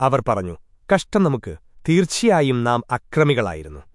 അവർ പറഞ്ഞു കഷ്ടം നമുക്ക്. തീർച്ചയായും നാം അക്രമികളായിരുന്നു.